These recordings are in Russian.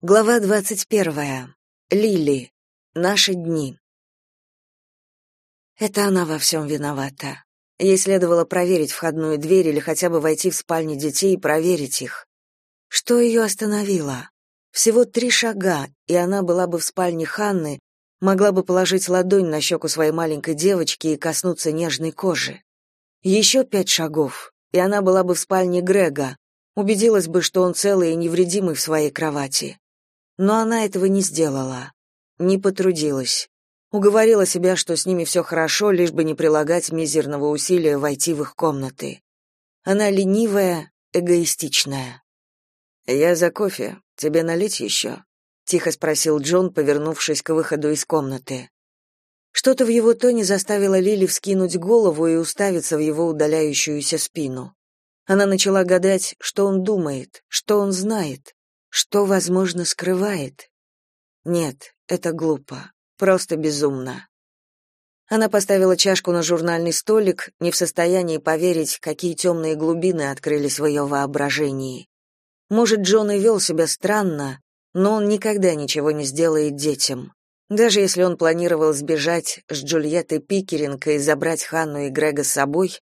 Глава двадцать первая. Лили. Наши дни. Это она во всем виновата. Ей следовало проверить входную дверь или хотя бы войти в спальни детей и проверить их. Что ее остановило? Всего три шага, и она была бы в спальне Ханны, могла бы положить ладонь на щеку своей маленькой девочки и коснуться нежной кожи. Еще пять шагов, и она была бы в спальне Грега, убедилась бы, что он целый и невредимый в своей кровати. Но она этого не сделала, не потрудилась. Уговорила себя, что с ними все хорошо, лишь бы не прилагать мизерного усилия войти в их комнаты. Она ленивая, эгоистичная. «Я за кофе. Тебе налить еще?» — тихо спросил Джон, повернувшись к выходу из комнаты. Что-то в его тоне заставило Лили вскинуть голову и уставиться в его удаляющуюся спину. Она начала гадать, что он думает, что он знает. Что, возможно, скрывает? Нет, это глупо, просто безумно. Она поставила чашку на журнальный столик, не в состоянии поверить, какие темные глубины открылись в ее воображении. Может, Джон и вел себя странно, но он никогда ничего не сделает детям. Даже если он планировал сбежать с Джульеттой Пикеринг и забрать Ханну и Грега с собой,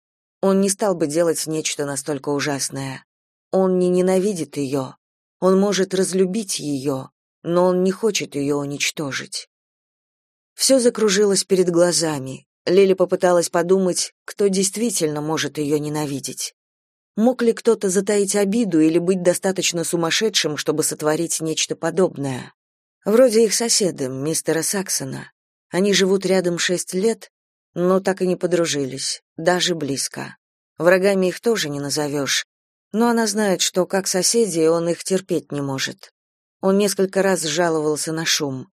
он не стал бы делать нечто настолько ужасное. Он не ненавидит ее, он может разлюбить ее, но он не хочет ее уничтожить. Все закружилось перед глазами. Лили попыталась подумать, кто действительно может ее ненавидеть. Мог ли кто-то затаить обиду или быть достаточно сумасшедшим, чтобы сотворить нечто подобное? Вроде их соседа, мистера Саксона. Они живут рядом шесть лет, но так и не подружились, даже близко. Врагами их тоже не назовешь, но она знает, что как соседи он их терпеть не может. Он несколько раз жаловался на шум.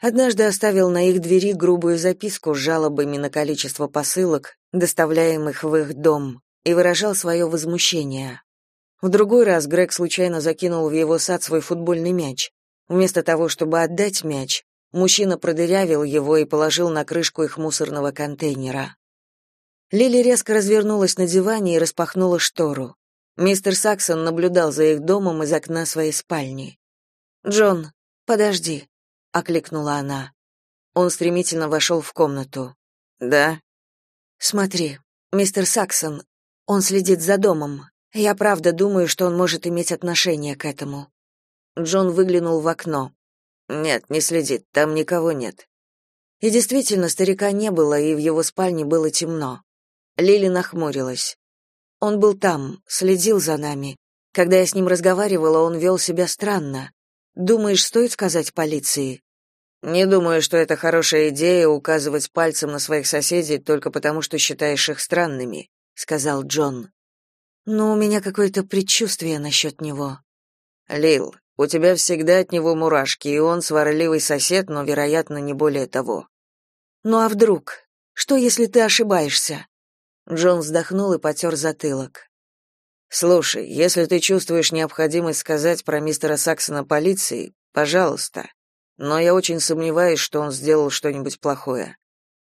Однажды оставил на их двери грубую записку с жалобами на количество посылок, доставляемых в их дом, и выражал свое возмущение. В другой раз Грег случайно закинул в его сад свой футбольный мяч. Вместо того, чтобы отдать мяч, мужчина продырявил его и положил на крышку их мусорного контейнера. Лили резко развернулась на диване и распахнула штору. Мистер Саксон наблюдал за их домом из окна своей спальни. «Джон, подожди», — окликнула она. Он стремительно вошел в комнату. «Да?» «Смотри, мистер Саксон, он следит за домом. Я правда думаю, что он может иметь отношение к этому». Джон выглянул в окно. «Нет, не следит, там никого нет». И действительно, старика не было, и в его спальне было темно. Лили нахмурилась. Он был там, следил за нами. Когда я с ним разговаривала, он вел себя странно. Думаешь, стоит сказать полиции? Не думаю, что это хорошая идея указывать пальцем на своих соседей только потому, что считаешь их странными, сказал Джон. Но у меня какое-то предчувствие насчет него. Лил, у тебя всегда от него мурашки, и он сварливый сосед, но, вероятно, не более того. Ну а вдруг? Что, если ты ошибаешься? Джон вздохнул и потер затылок. Слушай, если ты чувствуешь необходимость сказать про мистера Саксона полиции, пожалуйста. Но я очень сомневаюсь, что он сделал что-нибудь плохое.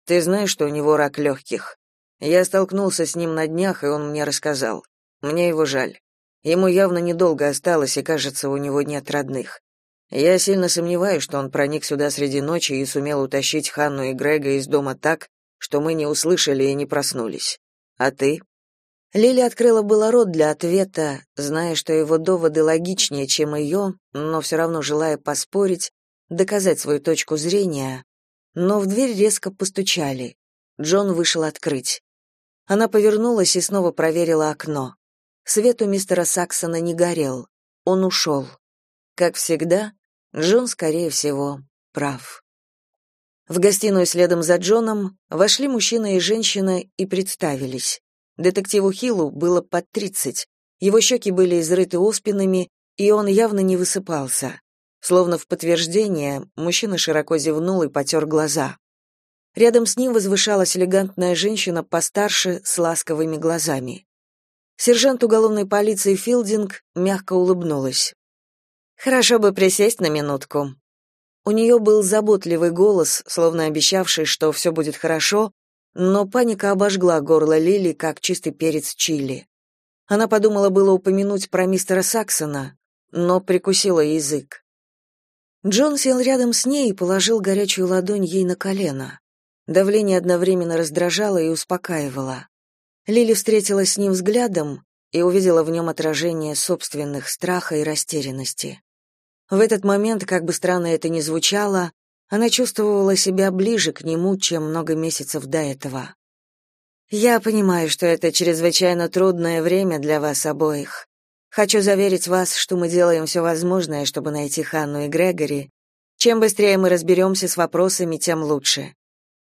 Ты знаешь, что у него рак легких? Я столкнулся с ним на днях, и он мне рассказал. Мне его жаль. Ему явно недолго осталось, и, кажется, у него нет родных. Я сильно сомневаюсь, что он проник сюда среди ночи и сумел утащить Ханну и Грега из дома так, что мы не услышали и не проснулись. А ты? Лили открыла было рот для ответа, зная, что его доводы логичнее, чем ее, но все равно желая поспорить, доказать свою точку зрения, но в дверь резко постучали. Джон вышел открыть. Она повернулась и снова проверила окно. Свет у мистера Саксона не горел. Он ушел. Как всегда, Джон, скорее всего, прав. В гостиную следом за Джоном вошли мужчина и женщина и представились. Детективу Хиллу было под тридцать. Его щеки были изрыты оспинами, и он явно не высыпался. Словно в подтверждение, мужчина широко зевнул и потер глаза. Рядом с ним возвышалась элегантная женщина постарше с ласковыми глазами. Сержант уголовной полиции Филдинг мягко улыбнулась. «Хорошо бы присесть на минутку», у нее был заботливый голос, словно обещавший, что все будет хорошо, но паника обожгла горло Лили, как чистый перец чили. Она подумала было упомянуть про мистера Саксона, но прикусила язык. Джон сел рядом с ней и положил горячую ладонь ей на колено. Давление одновременно раздражало и успокаивало. Лили встретилась с ним взглядом и увидела в нем отражение собственных страха и растерянности. В этот момент, как бы странно это ни звучало, она чувствовала себя ближе к нему, чем много месяцев до этого. «Я понимаю, что это чрезвычайно трудное время для вас обоих. Хочу заверить вас, что мы делаем все возможное, чтобы найти Ханну и Грегори. Чем быстрее мы разберемся с вопросами, тем лучше.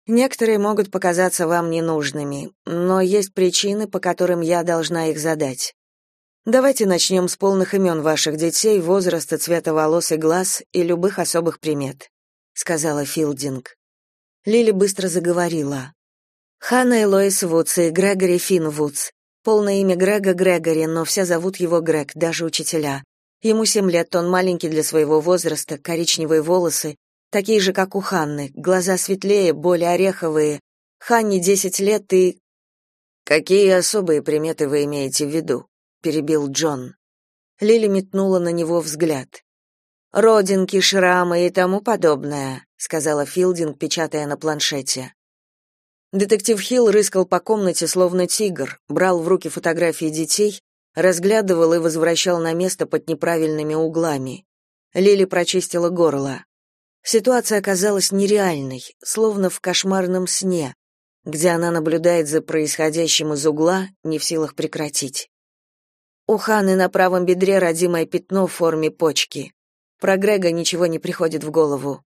Некоторые могут показаться вам ненужными, но есть причины, по которым я должна их задать. Давайте начнем с полных имен ваших детей, возраста, цвета волос и глаз и любых особых примет, сказала Филдинг. Лили быстро заговорила. Ханна и Лоис Вудс и Грегори Финн Вудс. Полное имя Грега Грегори, но все зовут его Грег, даже учителя. Ему семь лет, он маленький для своего возраста, коричневые волосы, такие же, как у Ханны, глаза светлее, более ореховые. Ханне десять лет и... Какие особые приметы вы имеете в виду? Перебил Джон. Лили метнула на него взгляд. Родинки, шрамы и тому подобное, сказала Филдинг, печатая на планшете. Детектив Хилл рыскал по комнате словно тигр, брал в руки фотографии детей, разглядывал и возвращал на место под неправильными углами. Лили прочистила горло. Ситуация оказалась нереальной, словно в кошмарном сне, где она наблюдает за происходящим из угла, не в силах прекратить. У Ханы на правом бедре родимое пятно в форме почки. Про Грега ничего не приходит в голову.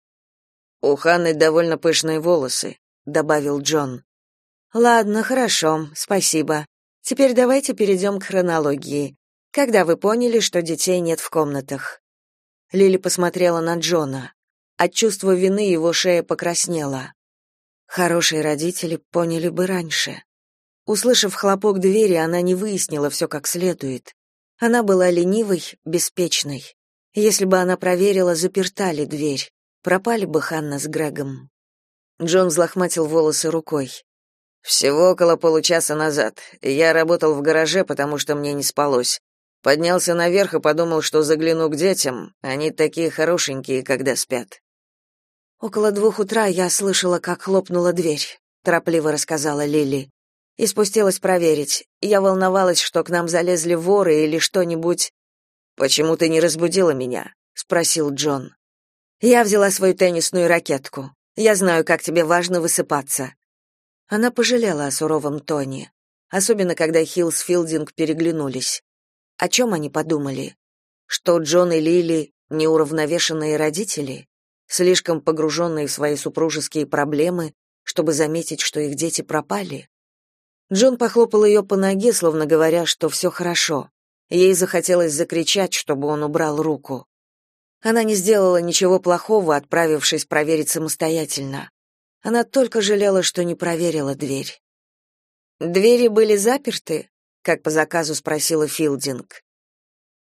У Ханы довольно пышные волосы, добавил Джон. Ладно, хорошо, спасибо. Теперь давайте перейдем к хронологии. Когда вы поняли, что детей нет в комнатах? Лили посмотрела на Джона. От чувства вины его шея покраснела. Хорошие родители поняли бы раньше. Услышав хлопок двери, она не выяснила все как следует. Она была ленивой, беспечной. Если бы она проверила, заперта ли дверь, пропали бы Ханна с Грегом. Джон взлохматил волосы рукой. Всего около получаса назад. Я работал в гараже, потому что мне не спалось. Поднялся наверх и подумал, что загляну к детям. Они такие хорошенькие, когда спят. Около двух утра я слышала, как хлопнула дверь, торопливо рассказала Лили. И спустилась проверить. Я волновалась, что к нам залезли воры или что-нибудь. Почему ты не разбудила меня? спросил Джон. Я взяла свою теннисную ракетку. Я знаю, как тебе важно высыпаться. Она пожалела о суровом тоне, особенно когда Хилл с Филдинг переглянулись. О чем они подумали? Что Джон и Лили неуравновешенные родители? слишком погруженные в свои супружеские проблемы, чтобы заметить, что их дети пропали. Джон похлопал ее по ноге, словно говоря, что все хорошо. Ей захотелось закричать, чтобы он убрал руку. Она не сделала ничего плохого, отправившись проверить самостоятельно. Она только жалела, что не проверила дверь. «Двери были заперты?» — как по заказу спросила Филдинг.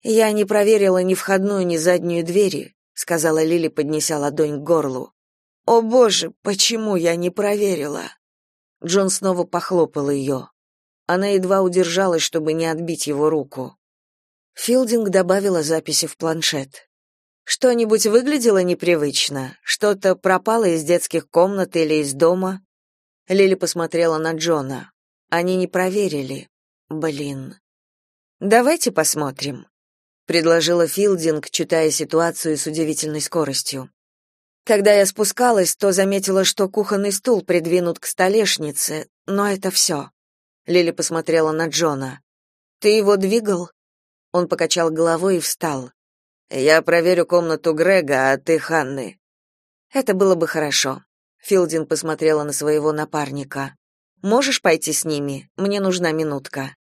«Я не проверила ни входную, ни заднюю двери сказала Лили, поднеся ладонь к горлу. О боже, почему я не проверила? Джон снова похлопал ее. Она едва удержалась, чтобы не отбить его руку. Филдинг добавила записи в планшет. Что-нибудь выглядело непривычно? Что-то пропало из детских комнат или из дома? Лили посмотрела на Джона. Они не проверили. Блин. Давайте посмотрим предложила Филдинг, читая ситуацию с удивительной скоростью. Когда я спускалась, то заметила, что кухонный стул придвинут к столешнице, но это все. Лили посмотрела на Джона. Ты его двигал? Он покачал головой и встал. Я проверю комнату Грега, а ты Ханны. Это было бы хорошо. Филдин посмотрела на своего напарника. Можешь пойти с ними? Мне нужна минутка.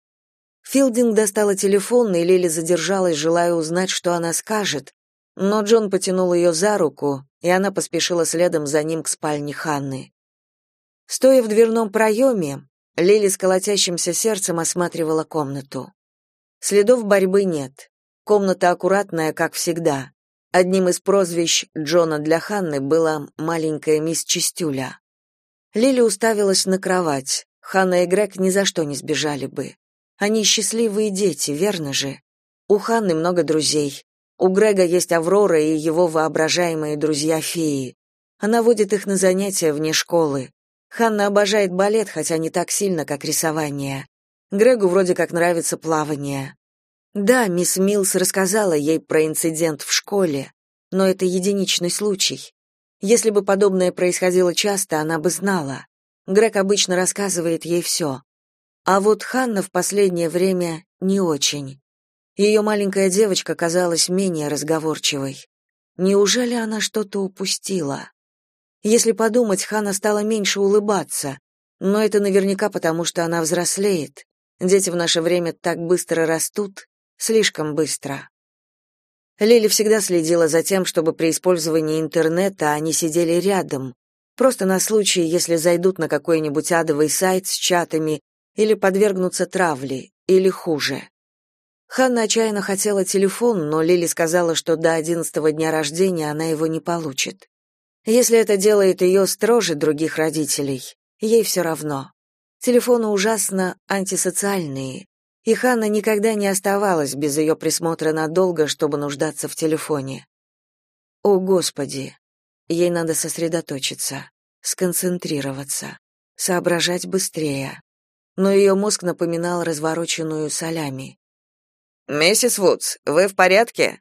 Филдинг достала телефон, и Лили задержалась, желая узнать, что она скажет, но Джон потянул ее за руку, и она поспешила следом за ним к спальне Ханны. Стоя в дверном проеме, Лили с колотящимся сердцем осматривала комнату. Следов борьбы нет. Комната аккуратная, как всегда. Одним из прозвищ Джона для Ханны была маленькая мисс Чистюля. Лили уставилась на кровать. Ханна и Грег ни за что не сбежали бы. Они счастливые дети, верно же? У Ханны много друзей. У Грега есть Аврора и его воображаемые друзья-феи. Она водит их на занятия вне школы. Ханна обожает балет, хотя не так сильно, как рисование. Грегу вроде как нравится плавание. Да, мисс Милс рассказала ей про инцидент в школе, но это единичный случай. Если бы подобное происходило часто, она бы знала. Грег обычно рассказывает ей все. А вот Ханна в последнее время не очень. Ее маленькая девочка казалась менее разговорчивой. Неужели она что-то упустила? Если подумать, Ханна стала меньше улыбаться, но это наверняка потому, что она взрослеет. Дети в наше время так быстро растут, слишком быстро. Лили всегда следила за тем, чтобы при использовании интернета они сидели рядом, просто на случай, если зайдут на какой-нибудь адовый сайт с чатами или подвергнутся травле, или хуже. Ханна отчаянно хотела телефон, но Лили сказала, что до одиннадцатого дня рождения она его не получит. Если это делает ее строже других родителей, ей все равно. Телефоны ужасно антисоциальные, и Ханна никогда не оставалась без ее присмотра надолго, чтобы нуждаться в телефоне. О, Господи! Ей надо сосредоточиться, сконцентрироваться, соображать быстрее. Но ее мозг напоминал развороченную солями. «Миссис Вудс, вы в порядке?»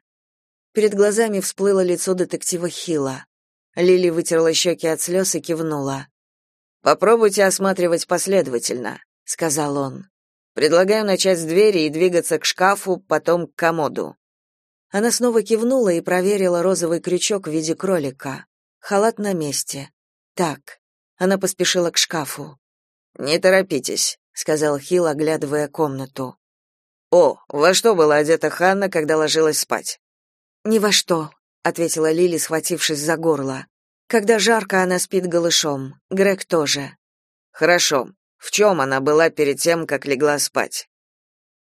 Перед глазами всплыло лицо детектива Хилла. Лили вытерла щеки от слез и кивнула. «Попробуйте осматривать последовательно», — сказал он. Предлагаю начать с двери и двигаться к шкафу, потом к комоду. Она снова кивнула и проверила розовый крючок в виде кролика. Халат на месте. Так. Она поспешила к шкафу. Не торопитесь, сказал Хил, оглядывая комнату. О, во что была одета Ханна, когда ложилась спать? Ни во что, ответила Лили, схватившись за горло. Когда жарко, она спит голышом. Грег тоже. Хорошо. В чем она была перед тем, как легла спать?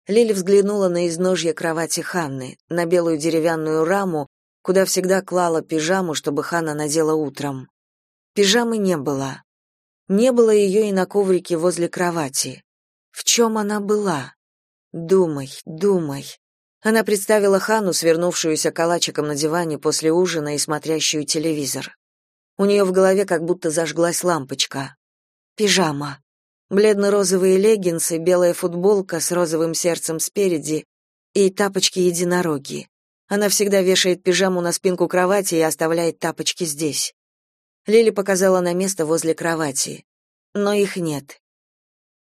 Лили взглянула на изножье кровати Ханны, на белую деревянную раму, куда всегда клала пижаму, чтобы Ханна надела утром. Пижамы не было. Не было ее и на коврике возле кровати. В чем она была? Думай, думай. Она представила Ханну, свернувшуюся калачиком на диване после ужина и смотрящую телевизор. У нее в голове как будто зажглась лампочка. Пижама. Бледно-розовые леггинсы, белая футболка с розовым сердцем спереди и тапочки-единороги. Она всегда вешает пижаму на спинку кровати и оставляет тапочки здесь. Лили показала на место возле кровати. Но их нет.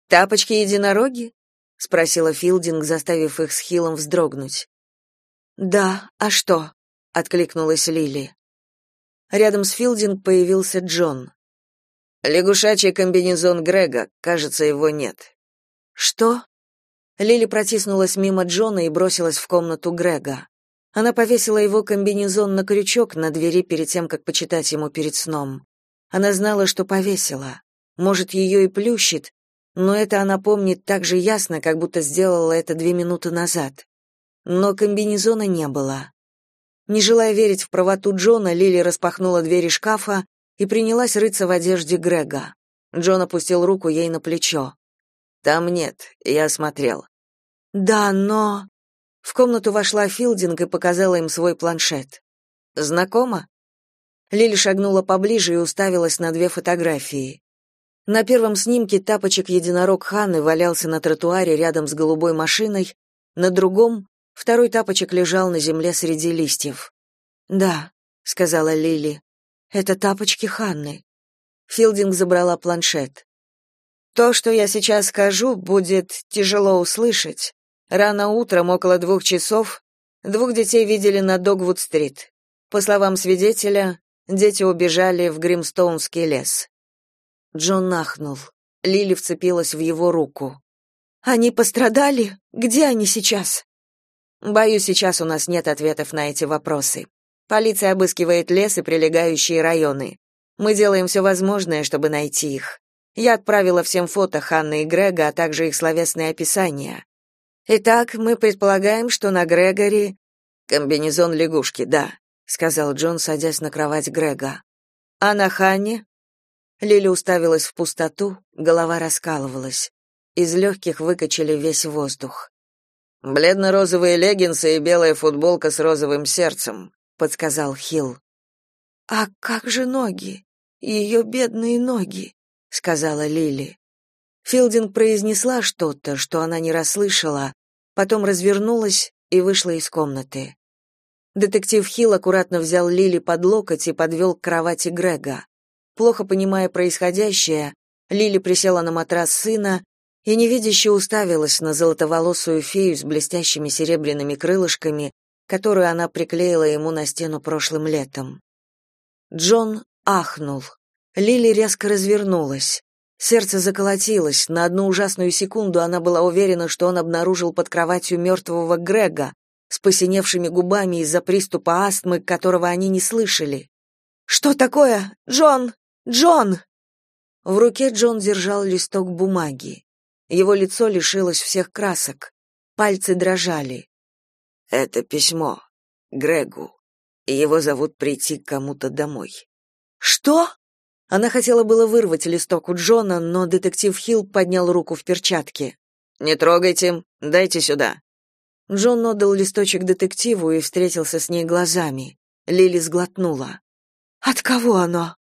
«Тапочки-единороги?» — спросила Филдинг, заставив их с Хиллом вздрогнуть. «Да, а что?» — откликнулась Лили. Рядом с Филдинг появился Джон. Лягушачий комбинезон Грега, кажется, его нет. Что? Лили протиснулась мимо Джона и бросилась в комнату Грега. Она повесила его комбинезон на крючок на двери перед тем, как почитать ему перед сном. Она знала, что повесила. Может, ее и плющит, но это она помнит так же ясно, как будто сделала это две минуты назад. Но комбинезона не было. Не желая верить в правоту Джона, Лили распахнула двери шкафа и принялась рыться в одежде Грега. Джон опустил руку ей на плечо. Там нет, я смотрел. Да, но в комнату вошла Филдинг и показала им свой планшет. Знакомо? Лили шагнула поближе и уставилась на две фотографии. На первом снимке тапочек-единорог Ханны валялся на тротуаре рядом с голубой машиной, на другом второй тапочек лежал на земле среди листьев. "Да", сказала Лили. Это тапочки Ханны. Филдинг забрала планшет. То, что я сейчас скажу, будет тяжело услышать. Рано утром, около двух часов, двух детей видели на Догвуд-стрит. По словам свидетеля, дети убежали в Гримстоунский лес. Джон нахнул. Лили вцепилась в его руку. Они пострадали? Где они сейчас? Боюсь, сейчас у нас нет ответов на эти вопросы. Полиция обыскивает лес и прилегающие районы. Мы делаем все возможное, чтобы найти их. Я отправила всем фото Ханны и Грега, а также их словесные описания. Итак, мы предполагаем, что на Грегори комбинезон лягушки, да, сказал Джон, садясь на кровать Грега. А на Ханне? Лили уставилась в пустоту, голова раскалывалась. Из легких выкачали весь воздух. Бледно-розовые леггинсы и белая футболка с розовым сердцем, подсказал Хилл. А как же ноги? Ее бедные ноги, сказала Лили. Филдинг произнесла что-то, что она не расслышала, потом развернулась и вышла из комнаты. Детектив Хилл аккуратно взял Лили под локоть и подвел к кровати Грега. Плохо понимая происходящее, Лили присела на матрас сына и невидяще уставилась на золотоволосую фею с блестящими серебряными крылышками, которую она приклеила ему на стену прошлым летом. Джон ахнул. Лили резко развернулась. Сердце заколотилось. На одну ужасную секунду она была уверена, что он обнаружил под кроватью мертвого Грега с посиневшими губами из-за приступа астмы, которого они не слышали. «Что такое? Джон! Джон!» В руке Джон держал листок бумаги. Его лицо лишилось всех красок. Пальцы дрожали. Это письмо Грегу. Его зовут прийти к кому-то домой. Что? Она хотела было вырвать листок у Джона, но детектив Хилл поднял руку в перчатке. Не трогайте, дайте сюда. Джон отдал листочек детективу и встретился с ней глазами. Лили сглотнула. От кого оно?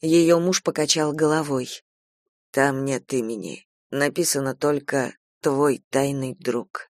Ее муж покачал головой. Там нет имени. Написано только твой тайный друг.